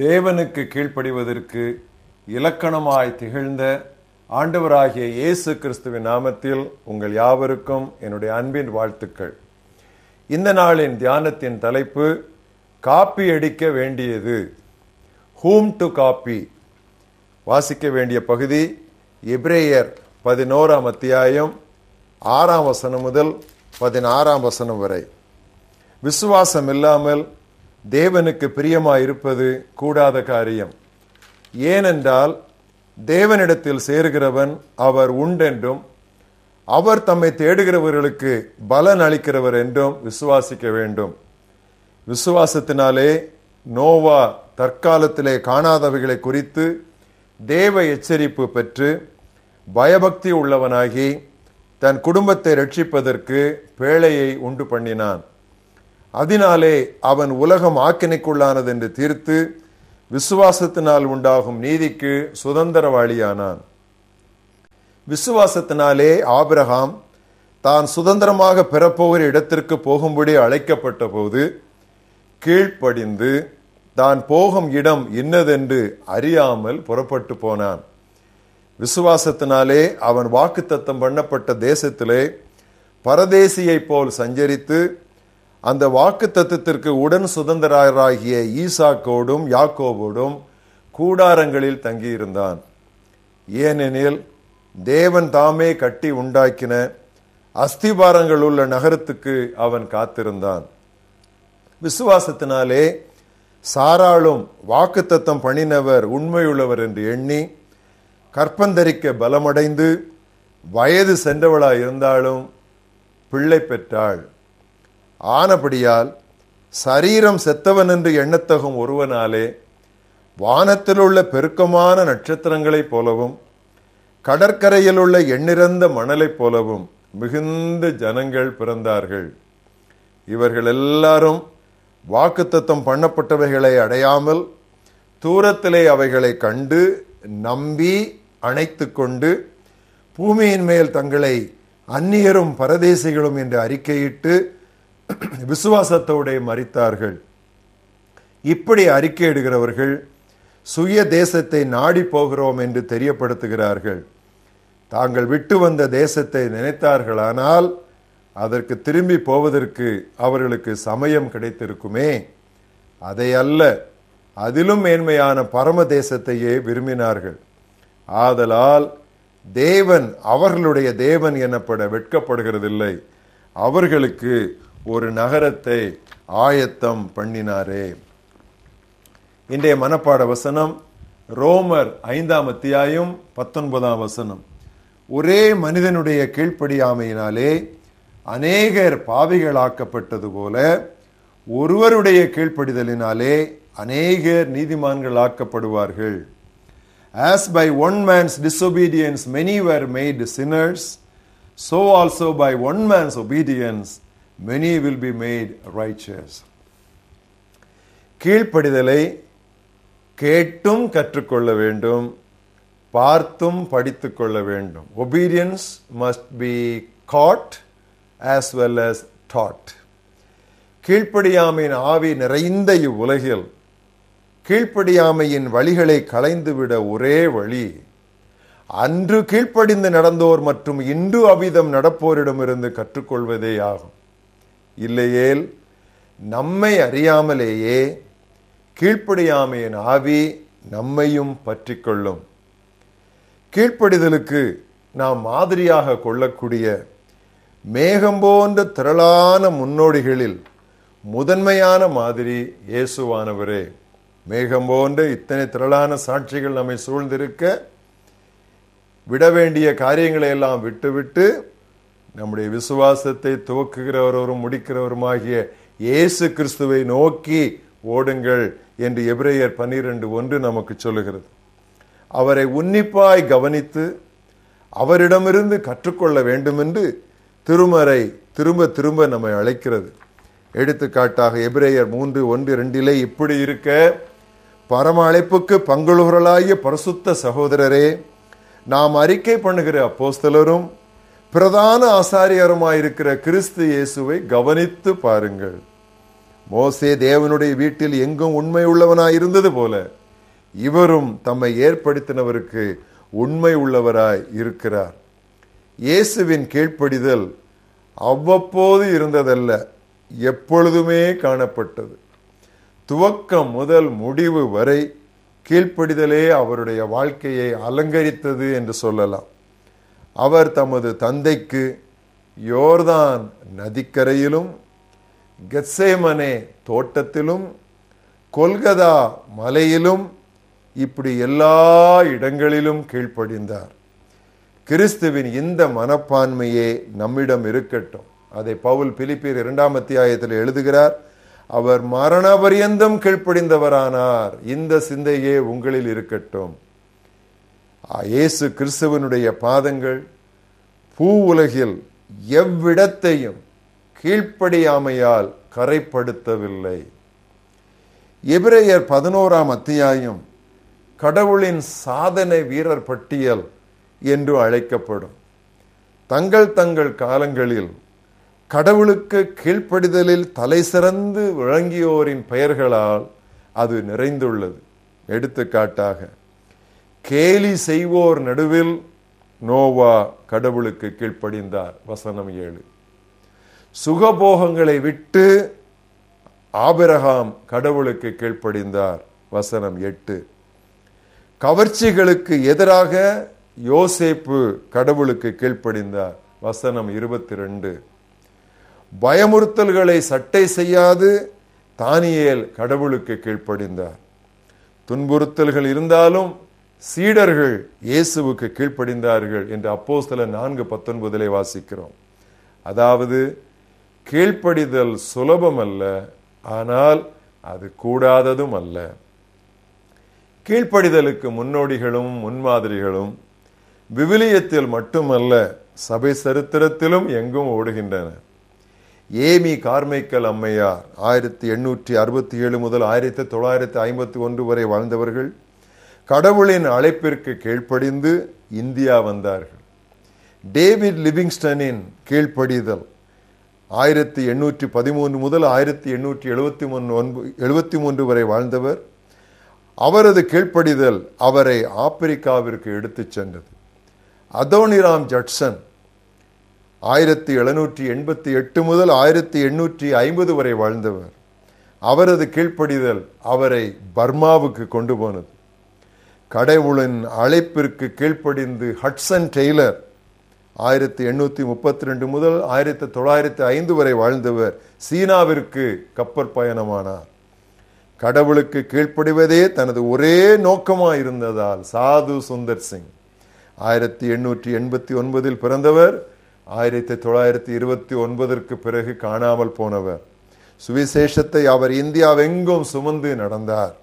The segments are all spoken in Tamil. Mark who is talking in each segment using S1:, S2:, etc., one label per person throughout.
S1: தேவனுக்கு கீழ்ப்படிவதற்கு இலக்கணமாய் திகழ்ந்த ஆண்டவராகிய இயேசு கிறிஸ்துவின் நாமத்தில் உங்கள் யாவருக்கும் என்னுடைய அன்பின் வாழ்த்துக்கள். இந்த நாளின் தியானத்தின் தலைப்பு காப்பி அடிக்க வேண்டியது ஹூம் டு காப்பி வாசிக்க வேண்டிய பகுதி எப்ரேயர் பதினோராம் அத்தியாயம் ஆறாம் வசனம் முதல் பதினாறாம் வசனம் வரை. விசுவாசம் இல்லாமல் தேவனுக்கு பிரியமாயிருப்பது கூடாத காரியம். ஏனென்றால் தேவனிடத்தில் சேருகிறவன் அவர் உண்டென்றும் அவர் தம்மை தேடுகிறவர்களுக்கு பலன் அளிக்கிறவர் என்றும் விசுவாசிக்க வேண்டும். விசுவாசத்தினாலே நோவா தற்காலத்திலே காணாதவைகளை குறித்து தேவ எச்சரிப்பு பெற்று பயபக்தி உள்ளவனாகி தன் குடும்பத்தை ரட்சிப்பதற்கு பேழையை உண்டு பண்ணினான். அதனாலே அவன் உலகம் ஆக்கினைக்குள்ளானது என்று தீர்த்து விசுவாசத்தினால் உண்டாகும் நீதிக்கு சுதந்திரவாளியானான் விசுவாசத்தினாலே ஆபிரகாம் தான் சுதந்திரமாக பெறப்போகிற இடத்திற்கு போகும்படி அழைக்கப்பட்ட போது கீழ்ப்படிந்து தான் போகும் இடம் இன்னதென்று அறியாமல் புறப்பட்டு போனான் விசுவாசத்தினாலே அவன் வாக்குத்தத்தம் பண்ணப்பட்ட தேசத்திலே பரதேசியைப் போல் சஞ்சரித்து அந்த வாக்கு தத்துவத்திற்கு உடன் சுதந்திரராகிய ஈசாக்கோடும் யாக்கோவோடும் கூடாரங்களில் தங்கியிருந்தான். ஏனெனில் தேவன் தாமே கட்டி உண்டாக்கின அஸ்திபாரங்கள் உள்ள நகரத்துக்கு அவன் காத்திருந்தான். விசுவாசத்தினாலே சாராளும் வாக்குத்தத்தம் பண்ணினவர் உண்மையுள்ளவர் என்று எண்ணி கற்பந்தரிக்க பலமடைந்து வயது சென்றவளாய் இருந்தாலும் பிள்ளை பெற்றாள். ஆனபடியால் சரீரம் செத்தவன் என்று எண்ணத்தகும் ஒருவனாலே வானத்தில் உள்ள பெருக்கமான நட்சத்திரங்களைப் போலவும் கடற்கரையில் உள்ள எண்ணிறந்த மணலைப் போலவும் மிகுந்த ஜனங்கள் பிறந்தார்கள். இவர்கள் எல்லாரும் வாக்குத்தத்தம் பண்ணப்பட்டவைகளை அடையாமல் தூரத்திலே அவைகளை கண்டு நம்பி அணைத்து கொண்டு பூமியின் மேல் தங்களை அந்நியரும் பரதேசிகளும் என்று அறிக்கையிட்டு விசுவாசத்தோடே மறித்தார்கள் இப்படி அறிக்கையிடுகிறவர்கள் சுய தேசத்தை நாடி போகிறோம் என்று தெரியப்படுத்துகிறார்கள். தாங்கள் விட்டு வந்த தேசத்தை நினைத்தார்களானால் அதற்கு திரும்பி போவதற்கு அவர்களுக்கு சமயம் கிடைத்திருக்குமே. அதை அல்ல அதிலும் மேன்மையான பரம தேசத்தையே விரும்பினார்கள். ஆதலால் தேவன் அவர்களுடைய தேவன் எனப்பட வெட்கப்படுகிறதில்லை. அவர்களுக்கு ஒரு நகரத்தை ஆயத்தம் பண்ணினாரே. இன்றைய மனப்பாட வசனம் ரோமர் ஐந்தாம் அத்தியாயம் பத்தொன்பதாம் வசனம். ஒரே மனிதனுடைய கீழ்ப்படியாமையினாலே அநேகர் பாவிகளாக்கப்பட்டது போல ஒருவருடைய கீழ்ப்படிதலினாலே அநேகர் நீதிமான்கள் ஆக்கப்படுவார்கள் by one man's disobedience many were were sinners so also by one man's obedience many will be made righteous கீழ்ப்படிதலை கேட்டும் கற்றுக்கொள்ள வேண்டும். பார்த்தும் படித்து கொள்ள வேண்டும். Obedience must be caught as well as taught கீழ்ப்படியாமையின் ஆவி நிறைந்த இவ்வுலகில் கீழ்ப்படியாமையின் வழிகளை களைந்துவிட ஒரே வழி அன்று கீழ்ப்படிந்து நடந்தோர் மற்றும் இன்று அவிதம் நடப்போரிடமிருந்து கற்றுக்கொள்வதே ஆகும். இல்லையேல் நம்மை அறியாமலேயே கீழ்ப்படியாமையின் ஆவி நம்மையும் பற்றி கொள்ளும் கீழ்ப்படிதலுக்கு நாம் மாதிரியாக கொள்ளக்கூடிய மேகம் போன்ற திரளான முன்னோடிகளில் முதன்மையான மாதிரி இயேசுவானவரே. மேகம் போன்ற இத்தனை திரளான சாட்சிகள் நம்மை சூழ்ந்திருக்க விட வேண்டிய காரியங்களை எல்லாம் விட்டுவிட்டு நம்முடைய விசுவாசத்தை துவக்குகிறவரும் முடிக்கிறவருமாகிய இயேசு கிறிஸ்துவை நோக்கி ஓடுங்கள் என்று எபிரேயர் பன்னிரண்டு ஒன்று நமக்கு சொல்லுகிறது. அவரை உன்னிப்பாய் கவனித்து அவரிடமிருந்து கற்றுக்கொள்ள வேண்டும் என்று திருமறை திரும்ப திரும்ப நம்மை அழைக்கிறது. எடுத்துக்காட்டாக எபிரேயர் மூன்று ஒன்று இரண்டிலே இப்படி இருக்க பரம அழைப்புக்கு பங்குழுகிறலாகிய பரிசுத்த சகோதரரே நாம் அறிக்கை பண்ணுகிற அப்போஸ்தலரும் பிரதான ஆசாரியருமாயிருக்கிற கிறிஸ்து இயேசுவை கவனித்து பாருங்கள். மோசே தேவனுடைய வீட்டில் எங்கும் உண்மை உள்ளவனாய் இருந்தது போல இவரும் தம்மை ஏற்படுத்தினவருக்கு உண்மை உள்ளவராய் இருக்கிறார். இயேசுவின் கீழ்ப்படிதல் அவ்வப்போது இருந்ததல்ல எப்பொழுதுமே காணப்பட்டது. துவக்கம் முதல் முடிவு வரை கீழ்ப்படிதலே அவருடைய வாழ்க்கையை அலங்கரித்தது என்று சொல்லலாம். அவர் தமது தந்தைக்கு யோர்தான் நதிக்கரையிலும் கெத்சேமனே தோட்டத்திலும் கொல்கதா மலையிலும் இப்படி எல்லா இடங்களிலும் கீழ்ப்படிந்தார். கிறிஸ்துவின் இந்த மனப்பான்மையே நம்மிடம் இருக்கட்டும். அதை பவுல் பிலிப்பியர் இரண்டாம் அத்தியாயத்தில் எழுதுகிறார் அவர் மரண பரியந்தம் கீழ்ப்படிந்தவரானார். இந்த சிந்தையே உங்களில் இருக்கட்டும். இயேசு கிறிஸ்துவனுடைய பாதங்கள் பூ உலகில் எவ்விடத்தையும் கீழ்ப்படியாமையால் கரைப்படுத்தவில்லை. எபிரேயர் பதினோராம் அத்தியாயம் கடவுளின் சாதனை வீரர் பட்டியல் என்று அழைக்கப்படும். தங்கள் தங்கள் காலங்களில் கடவுளுக்கு கீழ்ப்படிதலில் தலை சிறந்து விளங்கியோரின் பெயர்களால் அது நிறைந்துள்ளது. எடுத்துக்காட்டாக கேலி செய்வோர் நடுவில் நோவா கடவுளுக்கு கீழ்ப்படிந்தார். வசனம் ஏழு. சுகபோகங்களை விட்டு ஆபிரகாம் கடவுளுக்கு கீழ்ப்படிந்தார். வசனம் எட்டு. கவர்ச்சிகளுக்கு எதிராக யோசேப்பு கடவுளுக்கு கீழ்ப்படிந்தார். வசனம் இருபத்தி ரெண்டு பயமுறுத்தல்களை சட்டை செய்யாது தானியேல் கடவுளுக்கு கீழ்ப்படிந்தார். துன்புறுத்தல்கள் இருந்தாலும் சீடர்கள் இயேசுவுக்கு கீழ்ப்படிந்தார்கள் என்று அப்போ சில நான்கு பத்தொன்பதிலே வாசிக்கிறோம். அதாவது கீழ்ப்படிதல் சுலபம் அல்ல ஆனால் அது கூடாததும் அல்ல. கீழ்ப்படிதலுக்கு முன்னோடிகளும் முன்மாதிரிகளும் விவிலியத்தில் மட்டுமல்ல சபை சரித்திரத்திலும் எங்கும் ஓடுகின்றன. ஏமி கார்மைக்கல் அம்மையார் ஆயிரத்தி எண்ணூற்றி அறுபத்தி ஏழு முதல் ஆயிரத்தி தொள்ளாயிரத்தி ஐம்பத்தி ஒன்று வரை வாழ்ந்தவர்கள் கடவுளின் அழைப்பிற்கு கீழ்ப்படிந்து இந்தியா வந்தார்கள். டேவிட் லிவிங்ஸ்டனின் கீழ்ப்படிதல் ஆயிரத்தி எண்ணூற்றி பதிமூன்று முதல் ஆயிரத்தி எண்ணூற்றி எழுபத்தி மூன்று ஒன்பது எழுபத்தி மூன்று வரை வாழ்ந்தவர். அவரது கீழ்ப்படிதல் அவரை ஆப்பிரிக்காவிற்கு எடுத்துச் சென்றது. அதோனிராம் ஜட்சன் ஆயிரத்தி எழுநூற்றி எண்பத்தி எட்டு முதல் ஆயிரத்தி எண்ணூற்றி ஐம்பது வரை வாழ்ந்தவர். அவரது கீழ்ப்படிதல் அவரை பர்மாவுக்கு கொண்டு போனது. கடவுளின் அழைப்பிற்கு கீழ்ப்படிந்து ஹட்சன் டெய்லர் ஆயிரத்தி எண்ணூற்றி முப்பத்தி ரெண்டு முதல் ஆயிரத்தி தொள்ளாயிரத்தி ஐந்து வரை வாழ்ந்தவர் சீனாவிற்கு கப்பற் பயணமானார். கடவுளுக்கு கீழ்ப்படிவதே தனது ஒரே நோக்கமாக இருந்ததால் சாது சுந்தர் சிங். ஆயிரத்தி எண்ணூற்றி எண்பத்தி ஒன்பதில் பிறந்தவர் ஆயிரத்தி தொள்ளாயிரத்தி இருபத்தி ஒன்பதற்கு பிறகு காணாமல் போனவர். சுவிசேஷத்தை அவர் இந்தியாவெங்கும் சுமந்து நடந்தார்.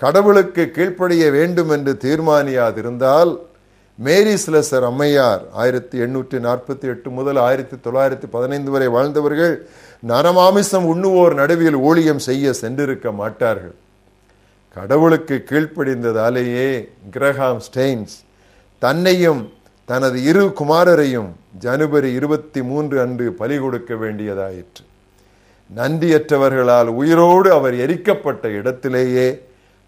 S1: கடவுளுக்கு கீழ்ப்படிய வேண்டும் என்று தீர்மானியாதிருந்தால் மேரி சிலசர் அம்மையார் ஆயிரத்தி எண்ணூற்றி நாற்பத்தி எட்டு முதல் ஆயிரத்தி தொள்ளாயிரத்தி பதினைந்து வரை வாழ்ந்தவர்கள் நரமாமிசம் உண்ணுவோர் நடுவில் ஊழியம் செய்ய சென்றிருக்க மாட்டார்கள். கடவுளுக்கு கீழ்ப்படிந்ததாலேயே கிரஹாம் ஸ்டெயின்ஸ் தன்னையும் தனது இரு குமாரரையும் ஜனவரி இருபத்தி மூன்று அன்று பலி கொடுக்க வேண்டியதாயிற்று. நன்றியற்றவர்களால் உயிரோடு அவர் எரிக்கப்பட்ட இடத்திலேயே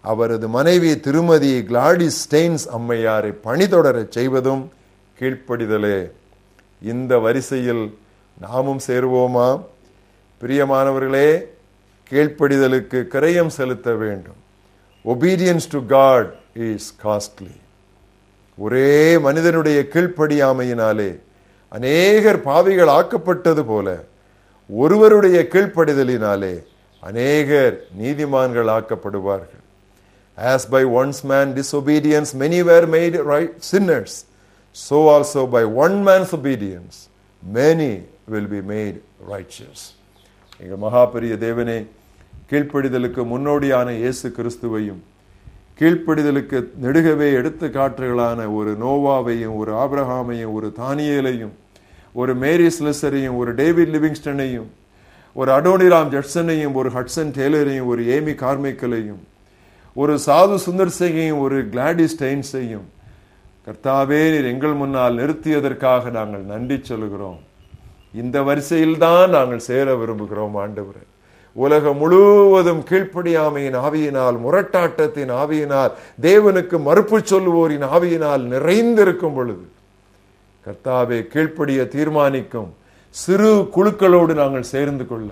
S1: அவரது மனைவி திருமதி கிளாடி ஸ்டெயின்ஸ் அம்மையாரை பணிதொடரச் செய்வதும் கீழ்ப்படிதலே. இந்த வரிசையில் நாமும் சேருவோமா? பிரியமானவர்களே கீழ்ப்படிதலுக்கு கிரயம் செலுத்த வேண்டும். Obedience to God is costly ஒரே மனிதனுடைய கீழ்ப்படியாமையினாலே அநேகர் பாவிகள் ஆக்கப்பட்டது போல ஒருவருடைய கீழ்ப்படிதலினாலே அநேகர் நீதிமான்கள் ஆக்கப்படுவார்கள். As by one's man disobedience many were made right sinners, so also by one man's obedience many will be made righteous. எங்கள் மகாபெரிய தேவனே கீழ்ப்படிதலுக்கு முன்னோடியான இயேசு கிறிஸ்துவையும் கீழ்ப்படிதலுக்கு நெடுகவே எடுத்துக்காட்டுகளான ஒரு நோவாவையும் ஒரு ஆபிரஹாமையும் ஒரு தானியேலையும் ஒரு மேரி ஸ்லெசரையும் ஒரு டேவிட் லிவிங்ஸ்டனையும் ஒரு அடோனிராம் ஜட்சனையும் ஒரு ஹட்சன் டெய்லரையும் ஒரு ஏமி கார்மைக்கலையும் ஒரு சாது சுந்தர் சிங்கையும் ஒரு கிளாடி ஸ்டெயின்ஸையும் கர்த்தாவே நீர் எங்கள் முன்னால் நிறுத்தியதற்காக நாங்கள் நன்றி சொல்கிறோம் இந்த வரிசையில் தான் நாங்கள் சேர விரும்புகிறோம் ஆண்டவரே. உலகம் முழுவதும் கீழ்ப்படியாமையின் ஆவியினால் முரட்டாட்டத்தின் ஆவியினால் தேவனுக்கு மறுப்பு சொல்லுவோரின் ஆவியினால் நிறைந்திருக்கும் பொழுது கர்த்தாவே கீழ்ப்படிய தீர்மானிக்கும் சிறு குழுக்களோடு நாங்கள் சேர்ந்து கொள்ள.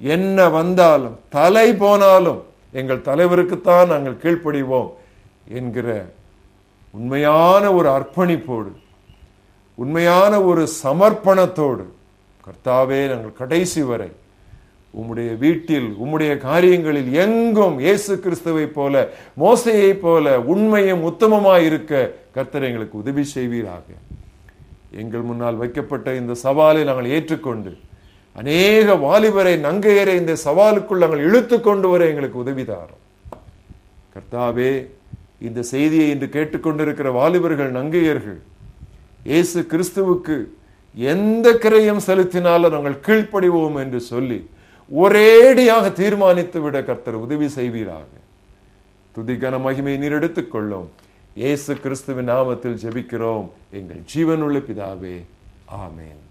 S1: என்ன வந்தாலும் தலை போனாலும் எங்கள் தலைவருக்குத்தான் நாங்கள் கீழ்ப்படிவோம் என்கிற உண்மையான ஒரு அர்ப்பணிப்போடு உண்மையான ஒரு சமர்ப்பணத்தோடு கர்த்தாவே நாங்கள் கடைசி வரை உம்முடைய வீட்டில் உம்முடைய காரியங்களில் எங்கும் இயேசு கிறிஸ்துவை போல மோசையை போல உண்மையும் உத்தமமாய் இருக்க கர்த்தர் எங்களுக்கு உதவி செய்வீராக. எங்கள் முன்னால் வைக்கப்பட்ட இந்த சவாலை நாங்கள் ஏற்றுக்கொண்டு அநேக வாலிபரை நங்கையரை இந்த சவாலுக்குள் நாங்கள் இழுத்து கொண்டு வர எங்களுக்கு உதவிதாரம். கர்த்தாவே இந்த செய்தியை இன்று கேட்டுக்கொண்டிருக்கிற வாலிபர்கள் நங்கையர்கள் இயேசு கிறிஸ்துவுக்கு எந்த கிரையும் செலுத்தினாலும் நாங்கள் கீழ்ப்படிவோம் என்று சொல்லி ஒரேடியாக தீர்மானித்து விட கர்த்தர் உதவி செய்வீராக. துதிகன மகிமை நீர் எடுத்துக்கொள்ளும் இயேசு கிறிஸ்துவின் நாமத்தில் ஜெபிக்கிறோம். எங்கள் ஜீவனுள்ள பிதாவே ஆமேன்.